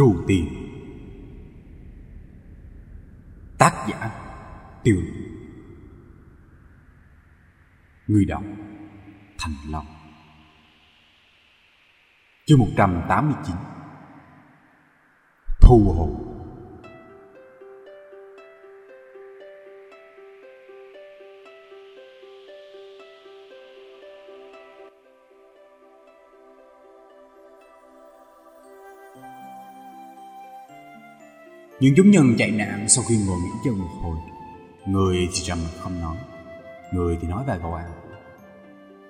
Trù tiền Tác giả Tiêu Người đọc Thành Long. Chương 189 Thu hồn Những chúng nhân chạy nạn sau khi ngồi nghỉ chân một hồi. Người thì trầm không nói. Người thì nói vài câu ăn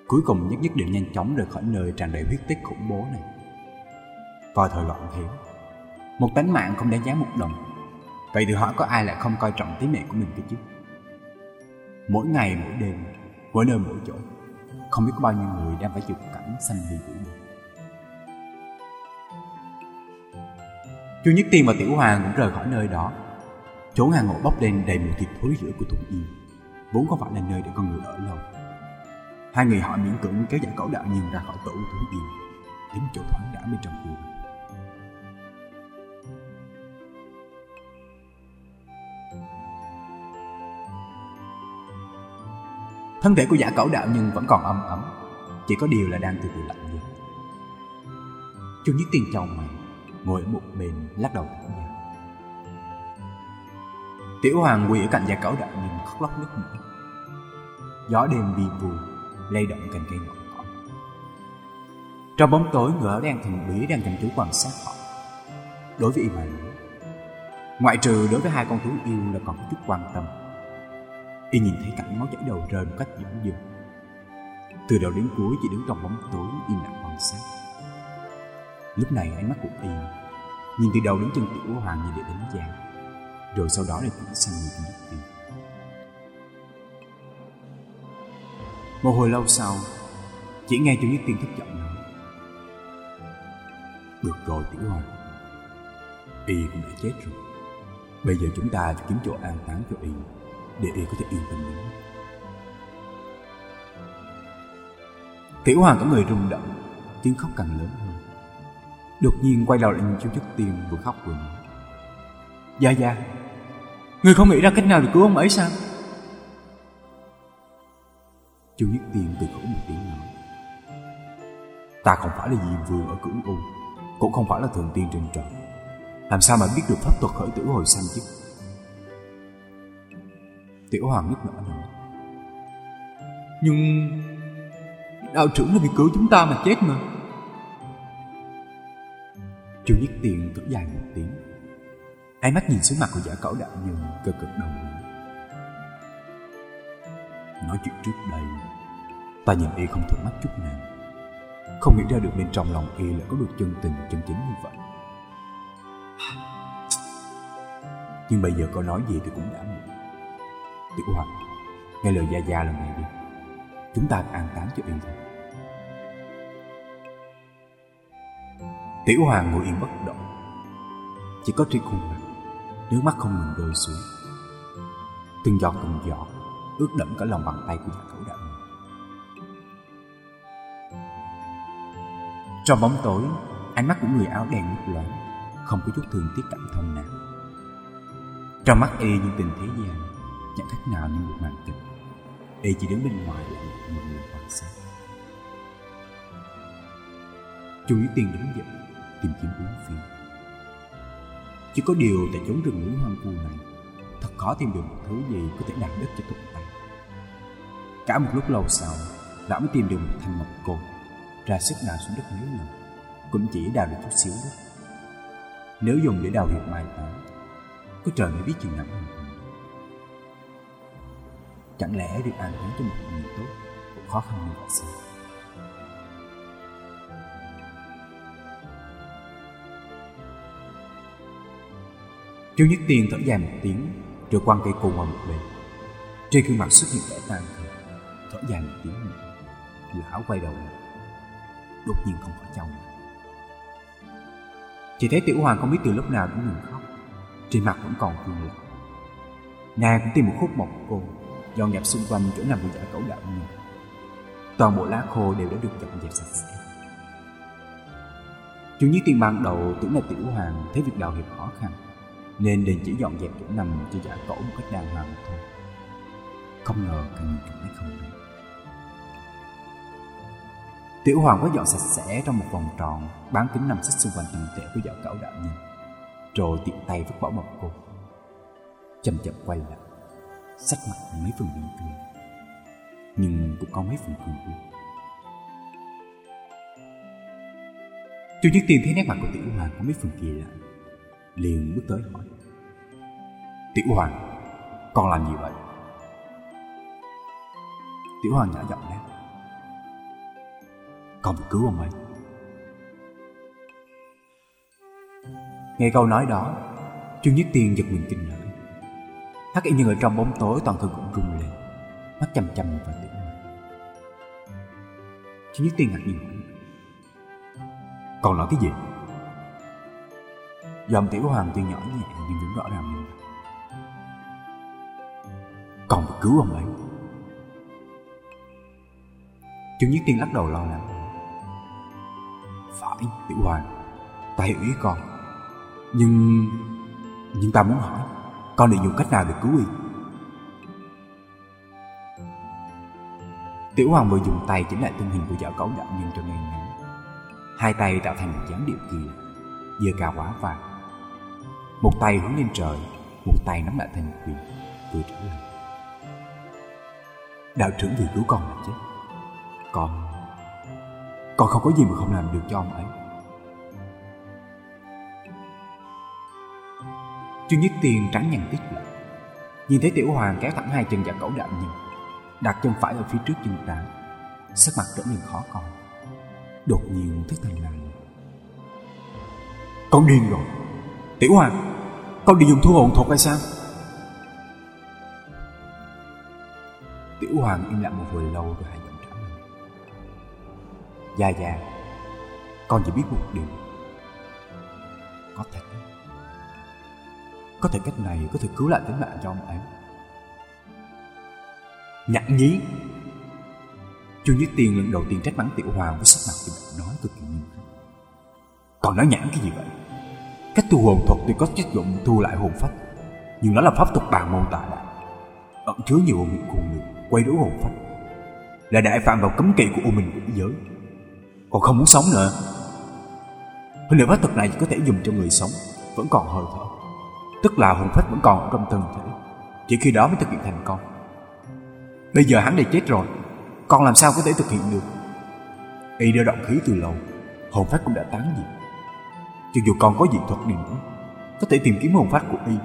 Cuối cùng nhất nhất định nhanh chóng rời khỏi nơi tràn đầy huyết tích khủng bố này. Vào thời loạn thế, Một tánh mạng không đáng giá một đồng. Vậy thì hỏi có ai lại không coi trọng tính mẹ của mình cái chứ? Mỗi ngày, mỗi đêm, Mỗi nơi, mỗi chỗ, Không biết có bao nhiêu người đang phải chịu cảnh sanh ly tử Chu Nhất Tiên và Tiểu Hoàng cũng rời khỏi nơi đó. Chỗ hàng ngộ bốc lên đầy mùi thịt thối rữa của Tùng Yên, vốn không phải là nơi để con người ở lâu. Hai người họ miễn cưỡng kéo giải cẩu đạo nhân ra khỏi tổ của Tùng Yên, đến chỗ thoáng đã bên trong vườn. Thân thể của giả cẩu đạo nhân vẫn còn âm ấm, chỉ có điều là đang từ từ lạnh dần. Chu Nhất Tiên chồng mày, ngồi ở một bên lắc đầu thở dài. Tiểu Hoàng quỳ ở cạnh gia cẩu đại nhìn khóc lóc nức nở. Gió đêm vi vu lay động cành cây ngọn cỏ. Trong bóng tối ngựa đang thần bí đang chăm chú quan sát họ. Đối với y mà nói, ngoại trừ đối với hai con thú yêu là còn có chút quan tâm. Y nhìn thấy cảnh máu chảy đầu rơi một cách dữ dội. Từ đầu đến cuối chỉ đứng trong bóng tối im lặng quan sát. Lúc này ánh mắt của y Nhìn từ đầu đến chân tiểu hoàng như để đánh giá. Rồi sau đó là chuyển sang người của Y. Một hồi lâu sau, Chỉ nghe Chu Nhất Tiên thất giọng nói. Được rồi, tiểu hoàng. Y cũng đã chết rồi. Bây giờ chúng ta phải kiếm chỗ an táng cho Y, Để Y có thể yên tâm đến Tiểu hoàng có người rung động, Tiếng khóc càng lớn hơn. Đột nhiên quay đầu lại nhìn chú Nhất Tiên vừa khóc vừa nói. Dạ dạ. Người không nghĩ ra cách nào để cứu ông ấy sao? Chu Nhất Tiên từ khổ một tiếng nói. Ta không phải là diêm vương ở cưỡng u, Cũng không phải là thường tiên trên trời. Làm sao mà biết được pháp thuật khởi tử hồi sanh chứ? Tiểu Hoàng nhất nở nói. Nhưng Đạo trưởng là bị cứu chúng ta mà chết mà. Chu Nhất Tiền thở dài một tiếng. Hai mắt nhìn xuống mặt của giả cẩu đạo nhân cực cực đầu nói chuyện trước đây, Ta nhìn y không thuận mắt chút nào. Không nghĩ ra được bên trong lòng y lại có được chân tình, chân chính như vậy. Nhưng bây giờ có nói gì thì cũng đã muộn. Tiểu Hoàng, Nghe lời Gia Gia lần này đi. Chúng ta an táng cho y thôi. Tiểu Hoàng ngồi yên bất động. Chỉ có trên khuôn mặt Nước mắt không ngừng rơi xuống. Từng giọt từng giọt, Ướt đẫm cả lòng bàn tay của nhà cậu đạo Trong bóng tối, Ánh mắt của người áo đen lấp loáng, Không có chút thương tiếc cảm thông nào. Trong mắt y như tình thế gian, Chẳng khác nào như một màn kịch. Y chỉ đứng bên ngoài để một người quan sát. Chú Ý Tiên đứng dậy tìm kiếm bốn phía. Chỉ có điều tại chốn rừng núi hoang vu này, thật khó tìm được một thứ gì có thể đạp đất cho thuận tay. Cả một lúc lâu sau, lão mới tìm được một thanh mộc cột ra sức đào xuống đất mấy lần, cũng chỉ đào được chút xíu đất. Nếu dùng để đào huyệt mai táng, có trời mới biết chừng nào hoàn thành. Chẳng lẽ việc ăn uống cho một người tốt cũng khó khăn như vậy sao? Chu Nhất Tiên thở dài một tiếng, Rồi quăng cây cô qua một bên Trên gương mặt xuất hiện vẻ tan Thở dài một tiếng. Nữa Lão quay đầu lại, Đột nhiên không khỏi trong Chỉ thấy Tiểu Hoàng không biết từ lúc nào cũng ngừng khóc, Trên mặt vẫn còn thương lực Nàng cũng tìm một khúc mộc cô, Dọn dẹp xung quanh chỗ nằm của giả cẩu đạo Toàn bộ lá khô đều đã được dọn dẹp sạch sẽ. Chủ Nhất Tiên ban đầu tưởng là Tiểu Hoàng thấy việc đào hiệp khó khăn. Nên đền chỉ dọn dẹp chỗ nằm cho giả cổ một cách đàng hoàng thôi. Không ngờ càng nhìn càng thấy không đúng. Tiểu Hoàng có dọn sạch sẽ trong một vòng tròn, Bán kính nằm xích xung quanh tầng tệ của giả cẩu đạo nhân. Rồi tiện tay vứt bỏ một cô. Chậm chậm quay lại Sách mặt mấy phần bình thường Nhưng cũng có mấy phần cường quyết Chu Nhất Tiên thấy nét mặt của Tiểu Hoàng có mấy phần kỳ lạ liền bước tới hỏi. Tiểu Hoàng, Con làm gì vậy? Tiểu Hoàng nhỏ giọng đáp. Con phải cứu ông ấy. Nghe câu nói đó Chu Nhất Tiên giật mình kinh hãi. Hắc y nhân ở trong bóng tối toàn thân cũng rung lên, Mắt chăm chăm vào Tiểu Hoàng. Chu Nhất Tiên ngạc nhiên hỏi Còn nói cái gì? Giọng Tiểu Hoàng tuy nhỏ nhẹ nhưng vẫn rõ ràng mình Còn phải cứu ông ấy. Chú Nhất Tiên lắc đầu lo lắng. Phải, Tiểu Hoàng, Ta hiểu ý con. Nhưng Nhưng ta muốn hỏi, Con định dùng cách nào để cứu y? Tiểu Hoàng vừa dùng tay chỉnh lại thân hình của dạo cấu đạo nhân cho ngang ngắn Hai tay tạo thành một dáng điệu kỳ giờ cao quá vàng. Một tay hướng lên trời Một tay nắm lại thành quyền Vừa trở lời. Đạo trưởng vừa cứu con mà chết. Con Con không có gì mà không làm được cho ông ấy. Chu Nhất Tiền trắng nhằn tít lại. Nhìn thấy Tiểu Hoàng kéo thẳng hai chân và cẩu đạm nhìn Đặt chân phải ở phía trước chân trái Sắc mặt trở nên khó coi. Đột nhiên thức thành lại, Con điên rồi. Tiểu Hoàng! Con đi dùng thu hồn thuật hay sao? Tiểu Hoàng im lặng một hồi lâu rồi hạ giọng trả lời. Dạ dạ. Con chỉ biết một điều. Có thể Có thể cách này có thể cứu lại tính mạng cho ông ấy. Nhãn nhí. Chu Nhất Tiên lần đầu tiên trách mắng Tiểu Hoàng với sắc mặt thì nói cực kỳ nghiêm khắc. Còn nói nhãn cái gì vậy? Cách thu hồn thuật tuy có tác dụng thu lại hồn phách, nhưng nó là pháp thuật bàn môn tà đạo, ẩn chứa nhiều hồn hiệu cùng người quay đối hồn phách, là đại phạm vào cấm kỵ của u minh quỷ giới. Còn không muốn sống nữa. Hơn nữa pháp thuật này chỉ có thể dùng cho người sống, vẫn còn hơi thở, tức là hồn phách vẫn còn trong thân thể, chỉ khi đó mới thực hiện thành công. Bây giờ hắn đã chết rồi Con làm sao có thể thực hiện được? Y đã động khí từ lâu Hồn phách cũng đã tán diệt. Cho dù con có dị thuật đi nữa, Có thể tìm kiếm hồn phát của Y.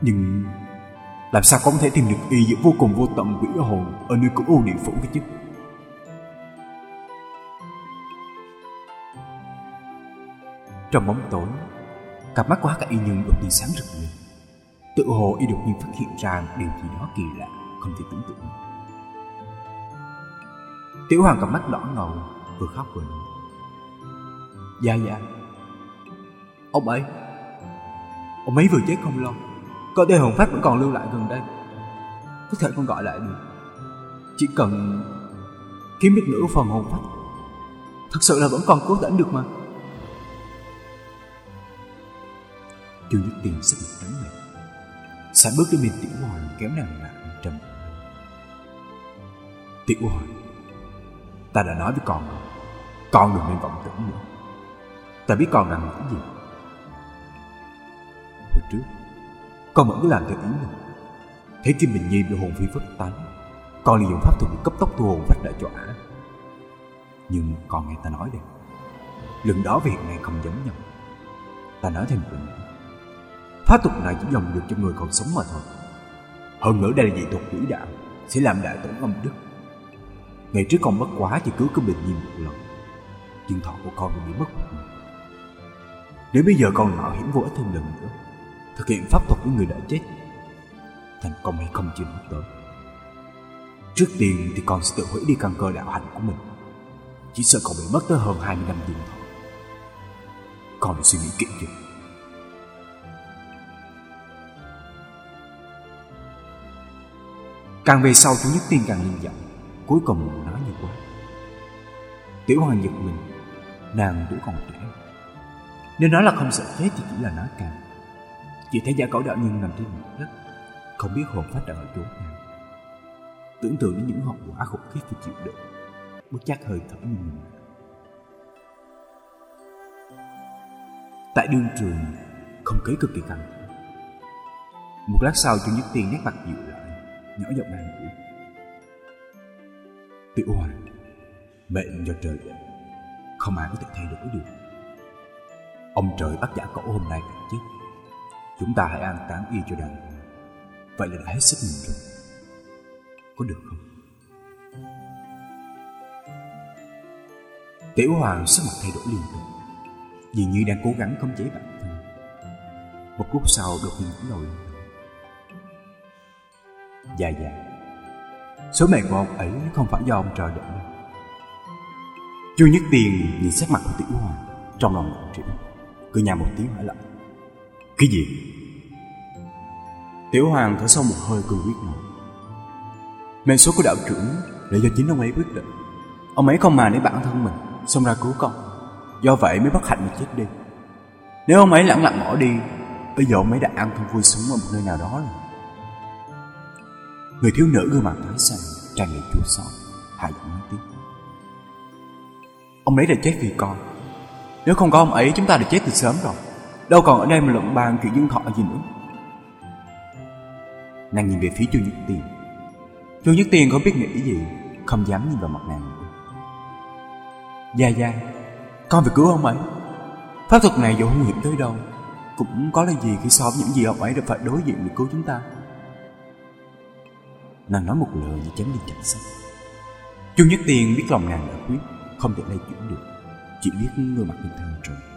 Nhưng Làm sao con có thể tìm được Y giữa vô cùng vô tận quỷ hồn Ở nơi cửu u địa phủ cái chứ? Trong bóng tối, Cặp mắt của hắc y nhân đột nhiên sáng rực lên. Tự hồ y đột nhiên phát hiện ra điều gì đó kỳ lạ, không thể tưởng tượng Tiểu Hoàng cặp mắt đỏ ngầu, Vừa khóc vừa nói Dạ dạ Ông ấy. Ông ấy vừa chết không lâu, Có thể hồn phách vẫn còn lưu lại gần đây. Có thể con gọi lại được. Chỉ cần Kiếm biết nửa phần hồn phách. Thật sự là vẫn còn cố gắng được mà. Chu Nhất Tiền sắc mặt trắng bệch Sải bước đến bên Tiểu Hoàng kéo nàng lại trầm Tiểu Hoàng Ta đã nói với con rồi. Con đừng nên vọng tưởng nữa. Ta biết con đang nghĩ gì. Hồi trước. Con vẫn cứ làm theo ý mình. Thấy Kim Bình Nhi bị hồn phi phất tán. Con liền dùng pháp thuật cấp tốc thu hồn phách lại cho ả. Nhưng con nghe ta nói đây. Lần đó và hiện nay không giống nhau. Ta nói thêm một lần nữa. Pháp thuật này chỉ dùng được cho người còn sống mà thôi. Hơn nữa đây là dị thuật quỷ đạo, Sẽ làm đại tổn âm đức. Ngày trước con bất quá chỉ cứu cái bình nhi một lần. Nhưng thọ của con bị mất một lần. Nếu bây giờ con mạo hiểm vô ích thêm lần nữa. Thực hiện pháp thuật với người đã chết. Thành công hay không chưa nói tới. Trước tiên thì con sẽ tự hủy đi căn cơ đạo hành của mình. Chỉ sợ còn bị mất tới hơn 20 năm tiền thôi. Con suy nghĩ kỹ chưa Càng về sau chú nhất tiên càng liên giọng Cuối cùng nói như quá Tiểu hoàng giật mình, Nàng tuổi còn trẻ. Nếu nói là không sợ chết thì chỉ là nói càng. Chỉ thấy giả cẩu đạo nhân nằm trên mặt đất, Không biết hồn phách đang ở chỗ nào. Tưởng tượng đến những hậu quả khủng khiếp phải chịu đựng, Bất chắc hơi thở như mình Tại đương trường, Không khí cực kỳ căng thẳng. Một lát sau cho Nhất Tiên nét mặt dịu lại, Nhỏ giọng an ủi. Tiểu Hoàng Mệnh do trời định, Không ai có thể thay đổi được. Ông trời bắt giả cổ hôm nay phải chết. Chúng ta hãy an táng y cho đàn Vậy là đã hết sức mình rồi. Có được không? Tiểu Hoàng sắc mặt thay đổi liên tục. Dường như đang cố gắng không chế bản thân. Một lúc sau đột nhiên ngẩng đầu lên. Dạ dạ. Số mệnh của ông ấy không phải do ông trời đợi đâu Chu Nhất Tiền nhìn sắc mặt của Tiểu Hoàng, Trong lòng ngọn trĩu Cười nhà một tiếng hỏi lại. Cái gì? Tiểu Hoàng thở sâu một hơi cương quyết nói. Mệnh số của đạo trưởng là do chính ông ấy quyết định. Ông ấy không mà để bản thân mình Xông ra cứu con. Do vậy mới bất hạnh mà chết đi. Nếu ông ấy lặng lặng bỏ đi, Bây giờ ông ấy đã an thân vui sống ở một nơi nào đó rồi. Người thiếu nữ gương mặt tái xanh, Tràn đầy chua xót Hạ giọng nói tiếp. Ông ấy đã chết vì con. Nếu không có ông ấy, chúng ta đã chết từ sớm rồi. Đâu còn ở đây mà luận bàn chuyện dân thọ gì nữa. Nàng nhìn về phía Chu Nhất Tiền. Chu Nhất Tiền không biết nghĩ gì, Không dám nhìn vào mặt nàng nữa. Gia Gia, Con phải cứu ông ấy. Pháp thuật này dù hung hiểm tới đâu, Cũng có là gì khi so với những gì ông ấy đã phải đối diện để cứu chúng ta? Nàng nói một lời như chấm đi chặt sắt Chu Nhất Tiền biết lòng nàng đã quyết Không thể lay chuyển được. Chỉ biết người mặt bình thường rồi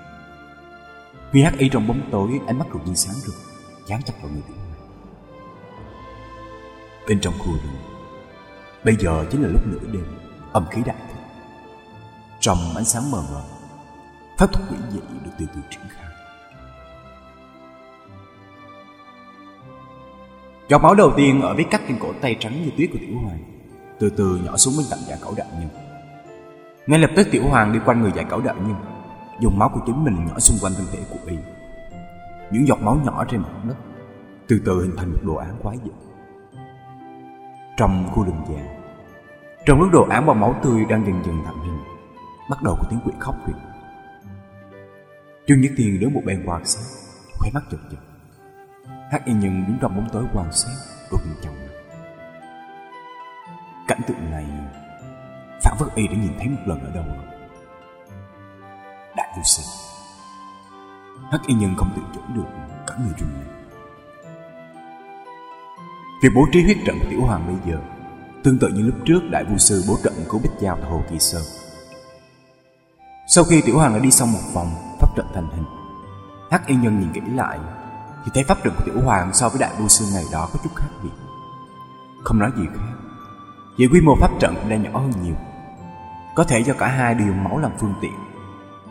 Huy hắc y trong bóng tối, Ánh mắt đột nhiên sáng rực, Dán chặt vào người tiểu Bên trong khu rừng, Bây giờ chính là lúc nửa đêm, Âm khí đại thịnh. Trong ánh sáng mờ mờ, Pháp thuật quỷ dị được từ từ triển khai. Giọt máu đầu tiên ở vết cắt trên cổ tay trắng như tuyết của Tiểu Hoàng, Từ từ nhỏ xuống bên cạnh giả cẩu đạo nhân. Ngay lập tức Tiểu Hoàng đi quanh người giả cẩu đạo nhân. Dùng máu của chính mình nhỏ xung quanh thân thể của y. Những giọt máu nhỏ trên mặt đất Từ từ hình thành một đồ án quái dị. Trong khu rừng già, Trong lúc đồ án bằng máu tươi đang dần dần thành hình, Bắt đầu có tiếng quỷ khóc huyệt Trương Nhất Thiên đứng một bên quan sát, Khóe mắt chật chật Hắc y nhân đứng trong bóng tối quan sát rồi nhiên chồng Cảnh tượng này, Phản phất y đã nhìn thấy một lần ở đâu rồi vô sự Hắc y nhân không tự chủ được Cả người run lên Việc bố trí huyết trận của Tiểu Hoàng bây giờ Tương tự như lúc trước Đại vô Sư bố trận của Bích Giao tại Hồ Kỳ Sơn Sau khi Tiểu Hoàng đã đi xong một vòng Pháp trận thành hình Hắc y nhân nhìn kỹ lại thì thấy pháp trận của Tiểu Hoàng so với đại vô sư ngày đó có chút khác biệt. Không nói gì khác, chỉ quy mô pháp trận cũng đã nhỏ hơn nhiều. Có thể do cả hai đều máu làm phương tiện,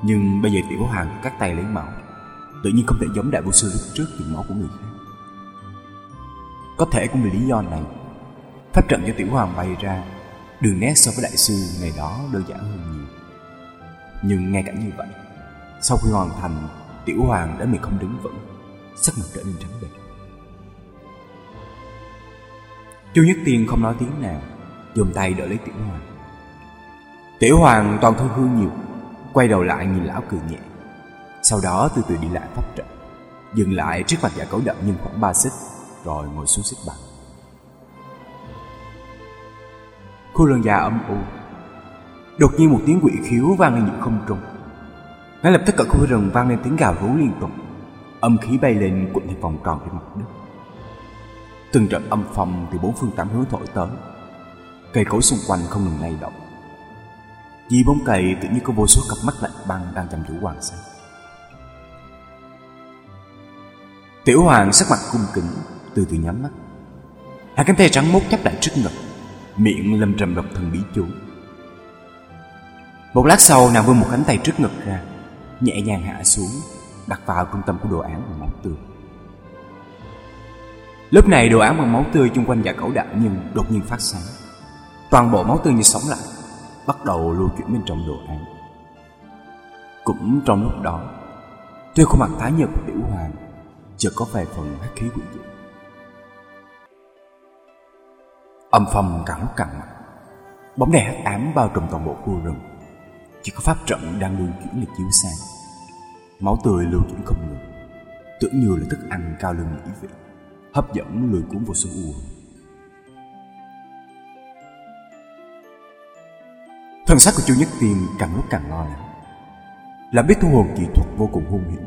nhưng bây giờ Tiểu Hoàng cắt tay lấy máu, tự nhiên không thể giống đại vu sư lúc trước dùng máu của người khác. Có thể cũng vì lý do này, pháp trận cho Tiểu Hoàng bày ra đường nét so với đại sư ngày đó đơn giản hơn nhiều. Nhưng ngay cả như vậy, sau khi hoàn thành, Tiểu Hoàng đã mình không đứng vững sắc mặt trở nên trắng bệch. Chu Nhất Tiên không nói tiếng nào, dùng tay đỡ lấy Tiểu Hoàng. Tiểu Hoàng toàn thân hư nhiều, quay đầu lại nhìn lão cười nhẹ. Sau đó từ từ đi lại pháp trận, dừng lại trước mặt giả cấu đậm nhưng khoảng ba xích, rồi ngồi xuống xích bằng. Khu rừng già âm u, đột nhiên một tiếng quỷ khiếu vang lên những không trung. Ngay lập tức cả khu rừng vang lên tiếng gào rú liên tục Âm khí bay lên cuộn thành vòng tròn trên mặt đất Từng trận âm phong từ bốn phương tám hướng thổi tới Cây cối xung quanh không ngừng lay động vì bóng cây tự nhiên có vô số cặp mắt lạnh băng đang chăm chú quan sát Tiểu hoàng sắc mặt cung kính Từ từ nhắm mắt Hai cánh tay trắng mốt chắp lại trước ngực Miệng lâm trầm độc thần bí chú Một lát sau nàng vươn một cánh tay trước ngực ra Nhẹ nhàng hạ xuống đặt vào trung tâm của đồ án bằng máu tươi. Lúc này đồ án bằng máu tươi chung quanh giả cẩu đạo nhân đột nhiên phát sáng. Toàn bộ máu tươi như sống lại, bắt đầu lưu chuyển bên trong đồ án. Cũng trong lúc đó, Trên khuôn mặt tái nhợt của tiểu hoàng, Chợt có vài phần hắc khí quỷ dị. Âm phong càng lúc càng mạnh Bóng đèn hắc ám bao trùm toàn bộ khu rừng. Chỉ có pháp trận đang lưu chuyển lịch chiếu sang Máu tươi lưu chuyển không ngừng, Tưởng như là thức ăn cao lương mỹ vị, Hấp dẫn lười cuốn vô số u Thần sắc của Chu Nhất Tiên càng lúc càng lo lắng Là biết thu hồn kỹ thuật vô cùng hung hiểm.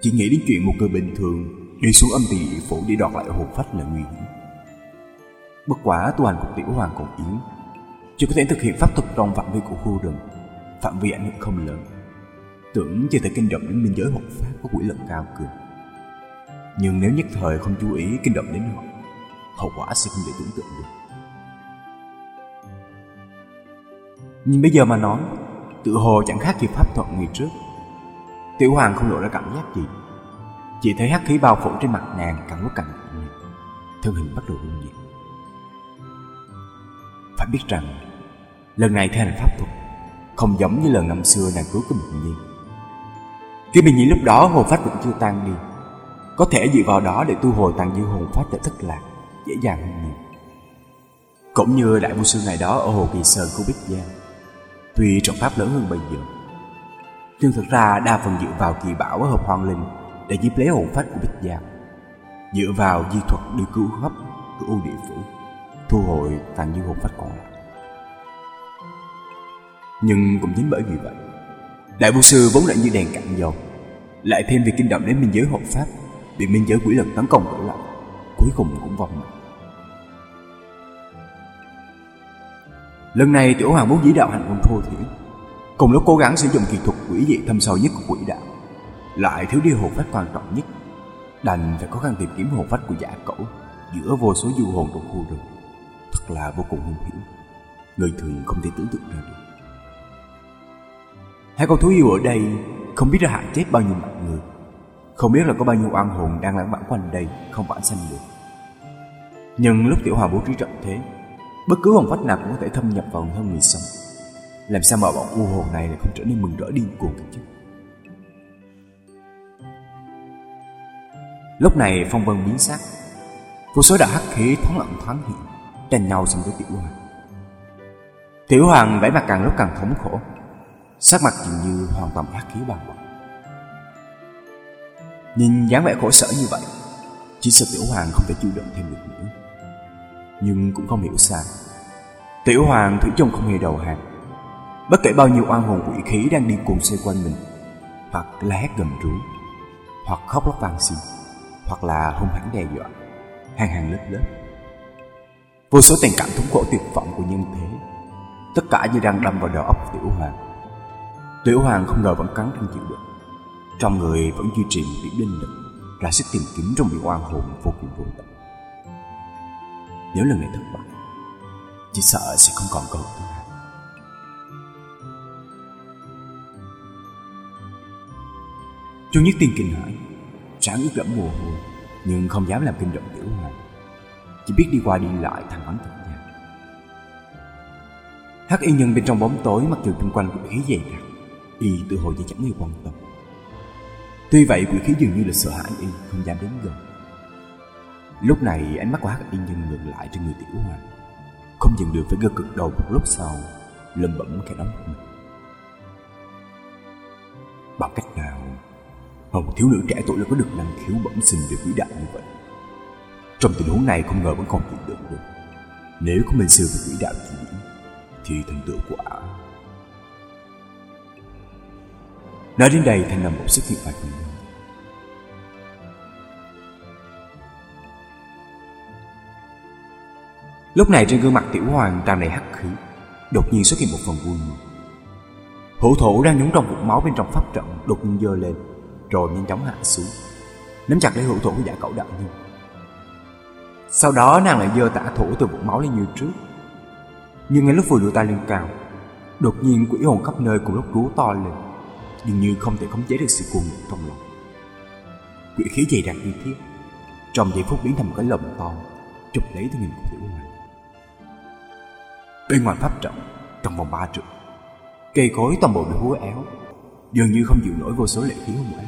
Chỉ nghĩ đến chuyện một người bình thường Đi xuống âm tỳ phủ để đoạt lại hồn phách là nguy hiểm. Bất quả tu hành của tiểu hoàng còn yếu. Chỉ có thể thực hiện pháp thuật trong phạm vi của khu rừng. Phạm vi ảnh hưởng không lớn. Tưởng chưa thể kinh động đến biên giới hộ pháp có quỷ lực cao cường. Nhưng nếu nhất thời không chú ý kinh động đến họ, Hậu quả sẽ không thể tưởng tượng được. Nhưng bây giờ mà nói, Tự hồ chẳng khác gì pháp thuật ngày trước. Tiểu hoàng không lộ ra cảm giác gì. Chỉ thấy hắc khí bao phủ trên mặt nàng càng lúc càng nặng Thân hình bắt đầu rung nhẹ Phải biết rằng, Lần này theo hành pháp thuật, Không giống như lần năm xưa nàng cứu của Bình Nhi. Khi Bình Nhi lúc đó hồn phách vẫn chưa tan đi. Có thể dựa vào đó để tu hồi tàn dư hồn phách để thất lạc, Dễ dàng hơn nhiều. Cũng như đại vô sư ngày đó ở hồ Kỳ Sơn của Bích Giang Tuy trọng pháp lớn hơn bây giờ Nhưng thực ra đa phần dựa vào kỳ bảo ở hợp hoang linh Để giúp lấy hồn phách của Bích Giang. Dựa vào di thuật đưa cứu hấp của ưu địa phủ, Thu hồi tàn dư hồn phách còn lại Nhưng cũng chính bởi vì vậy, Đại vô sư vốn lại như đèn cạn dầu, Lại thêm việc kinh động đến minh giới hộ pháp Bị minh giới quỷ lực tấn công trở lại Cuối cùng cũng vong mạng Lần này tiểu hoàng muốn dĩ đạo hành quân thô thiển. Cùng lúc cố gắng sử dụng kỹ thuật quỷ dị thâm sâu nhất của quỷ đạo, Lại thiếu đi hồn phách quan trọng nhất. Đành phải khó khăn tìm kiếm hồn phách của giả cẩu Giữa vô số du hồn trong khu rừng. Thật là vô cùng hung hiểm. Người thường không thể tưởng tượng ra được. Hai con thú yêu ở đây Không biết đã hại chết bao nhiêu mạng người. Không biết là có bao nhiêu oan hồn đang lãng vãng quanh đây Không vãng sanh được. Nhưng lúc tiểu hoàng bố trí trận thế Bất cứ hồn phách nào cũng có thể thâm nhập vào thân người sống. Làm sao mà bọn u hồn này lại không trở nên mừng rỡ điên cuồng được chứ? Lúc này phong vân biến sắc. Vô số đạo hắc khí thoáng ẩn thoáng hiện, Tranh nhau xông với tiểu hoàng. Tiểu hoàng vẻ mặt càng lúc càng thống khổ. Sắc mặt dường như hoàn toàn hắc khí bao bọc. Nhìn dáng vẻ khổ sở như vậy, Chỉ sợ tiểu hoàng không thể chịu đựng thêm được nữa nhưng cũng không hiểu sao. Tiểu hoàng thủy chung không hề đầu hàng. Bất kể bao nhiêu oan hồn quỷ khí đang đi cùng xoay quanh mình, hoặc la hét gầm rú, hoặc khóc lóc vang xin, hoặc là hung hãn đe dọa, hàng hàng lớp lớp. Vô số tình cảm thống khổ tuyệt vọng của nhân thế, tất cả như đang đâm vào đầu óc Tiểu Hoàng. Tiểu Hoàng không ngờ vẫn cắn răng chịu được, trong người vẫn duy trì một điểm linh lực, ra sức tìm kiếm trong biển oan hồn vô cùng vô tận. Nếu lần này thất bại Chỉ sợ sẽ không còn cơ hội thứ hai Chu Nhất Tiên kinh hãi, Sáng ướt đẫm mồ hôi, Nhưng không dám làm kinh động tiểu hoàng Chỉ biết đi qua đi lại thằng bắn thật nhà Hắc y nhân bên trong bóng tối Mặc dù chung quanh quỷ khí dày đặc, Y tự hồi như chẳng hề quan tâm. Tuy vậy, quỷ khí dường như là sợ hãi Y Không dám đến gần. Lúc này, ánh mắt của hắc y nhân ngừng lại trên người tiểu hoàng. Không dừng được, phải gật cực đầu một lúc sau Lầm bẩm cái đóng mình. Bằng cách nào Mà một thiếu nữ trẻ tuổi lại có được năng khiếu bẩm sinh về vĩ đạo như vậy? Trong tình huống này, không ngờ vẫn còn chịu được được. Nếu có minh sư về vĩ đạo chỉ điểm Thì thành tựu của ả. Nói đến đây thành nằm một xuất hiện vài phần Lúc này trên gương mặt tiểu hoàng tràn đầy hắc khí, Đột nhiên xuất hiện một phần vui mừng. Hữu thủ đang nhúng trong vụt máu bên trong pháp trận, Đột nhiên dơ lên, Rồi nhanh chóng hạ xuống, Nắm chặt lấy hữu thủ của giả cẩu đạo nhân. Sau đó nàng lại dơ tả thủ từ vụt máu lên như trước. Nhưng ngay lúc vừa đưa tay lên cao, Đột nhiên quỷ hồn khắp nơi cùng lúc rú to lên, Dường như không thể khống chế được sự cuồng trong lòng. Quỷ khí dày đặc như thiết, Trong giây phút biến thành một cái lồng to Chụp lấy thân hình của tiểu hoàng Bên ngoài pháp trận, Trong vòng ba trượng, Cây cối toàn bộ bị húa éo, Dường như không chịu nổi vô số lệ khí hung ác.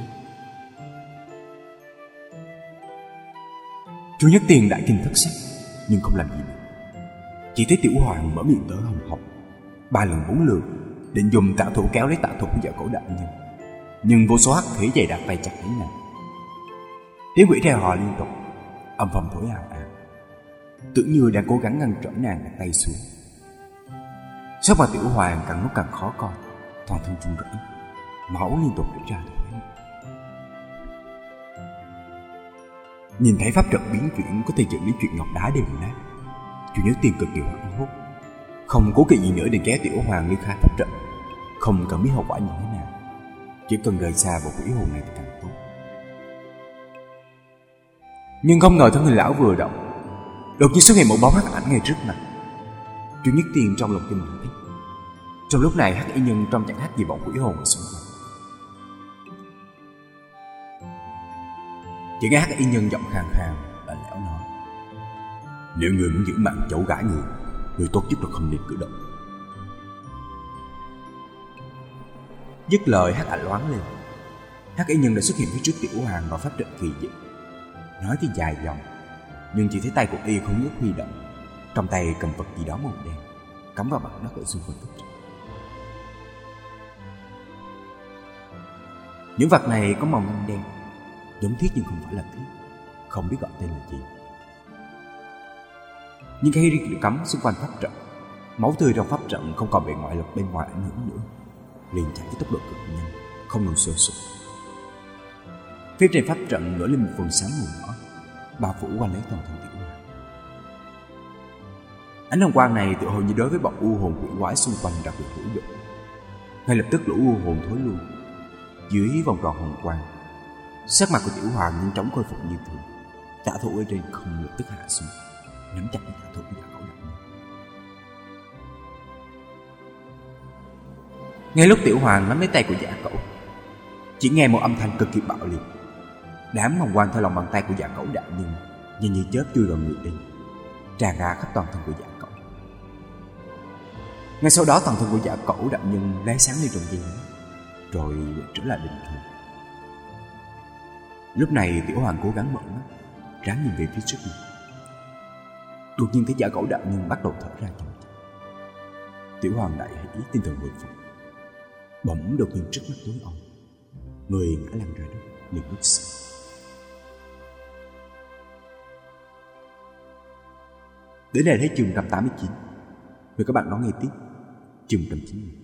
Chú Nhất Tiền đại kinh thất sắc, Nhưng không làm gì được. Chỉ thấy Tiểu Hoàng mở miệng tới hồng hộc, Ba lần bốn lượt, Định dùng tạo thủ kéo lấy tạo thủ của vợ cổ đại nhân. Nhưng vô số hắc khí dày đặc tay chặt lấy nàng. Tiếng quỷ theo họ liên tục, Âm phong thổi ào ào Tưởng như đang cố gắng ngăn trở nàng đặt tay xuống. Sắc mặt tiểu hoàng càng lúc càng khó coi? Toàn thân trung rẩy Máu liên tục rỉ ra từ Nhìn thấy pháp trận biến chuyển, Có thể dẫn đến chuyện ngọc đá đều nát. Chủ Nhất Tiên cực kỳ hoảng hốt. Không cố kỳ gì nữa để kéo tiểu hoàng ly khai pháp trận. Không cần biết hậu quả như thế nào. Chỉ cần rời xa vào quỷ hồn này thì càng tốt. Nhưng không ngờ thân hình lão vừa động, Đột nhiên xuất hiện một bóng hắc ảnh ngay trước mặt. Chu Nhất Tiên trong lòng kinh hãi. Trong lúc này hắc y nhân trong chẳng hát gì bọn quỷ hồn ở xung quanh. Chỉ nghe hắc y nhân giọng khàn khàn lạnh lẽo nói, Nếu người muốn giữ mạng cháu gái người Người tốt nhất là không nên cử động. Dứt lời hắc ảnh loáng lên. Hắc y nhân đã xuất hiện phía trước tiểu hoàng và pháp trận kỳ dị. Nói thì dài dòng, Nhưng chỉ thấy tay của y không nhúc huy động. Trong tay cầm vật gì đó màu đen, Cắm vào mặt đất ở xung quanh pháp Những vật này có màu ngân đen, Giống thiết nhưng không phải là thiết, Không biết gọi tên là gì. Nhưng khi được cắm xung quanh pháp trận, Máu tươi trong pháp trận không còn bị ngoại lực bên ngoài ảnh hưởng nữa, liền chạy với tốc độ cực nhanh, Không ngừng sôi sụp. Phía trên pháp trận nổi lên một phần sáng màu đỏ, Bao phủ quanh lấy toàn thân tiểu Ánh hồng quang này tự hồ như đối với bọn u hồn quỷ quái xung quanh đặc biệt hữu dụng. Ngay lập tức lũ u hồn thối lui, Dưới vòng tròn hồng quang. Sắc mặt của tiểu hoàng nhanh chóng khôi phục như thường. Tạ thủ ở trên không lập tức hạ xuống, Nắm chặt tạ thủ của giả cẩu Ngay lúc tiểu hoàng nắm lấy tay của giả cẩu, Chỉ nghe một âm thanh cực kỳ bạo liệt. Đám hồng quang theo lòng bàn tay của giả cẩu đại nhưng Nhanh như chớp chui vào người đi Tràn ra khắp toàn thân của giả ngay sau đó toàn thân của dạ giả cẩu đạm nhân lóe sáng lên trong giây Rồi trở lại bình thường. Lúc này tiểu hoàng cố gắng mở mắt, Ráng nhìn về phía trước mình Đột nhiên thấy dạ giả cẩu đạo nhân bắt đầu thở ra chậm Tiểu hoàng đại hỷ tinh thần hồi phục. Bỗng đột nhiên trước mắt tối om Người ngã lăn ra đất, liền bước xa Đến đây thấy chương 189 Mời các bạn đón nghe tiếp chương 190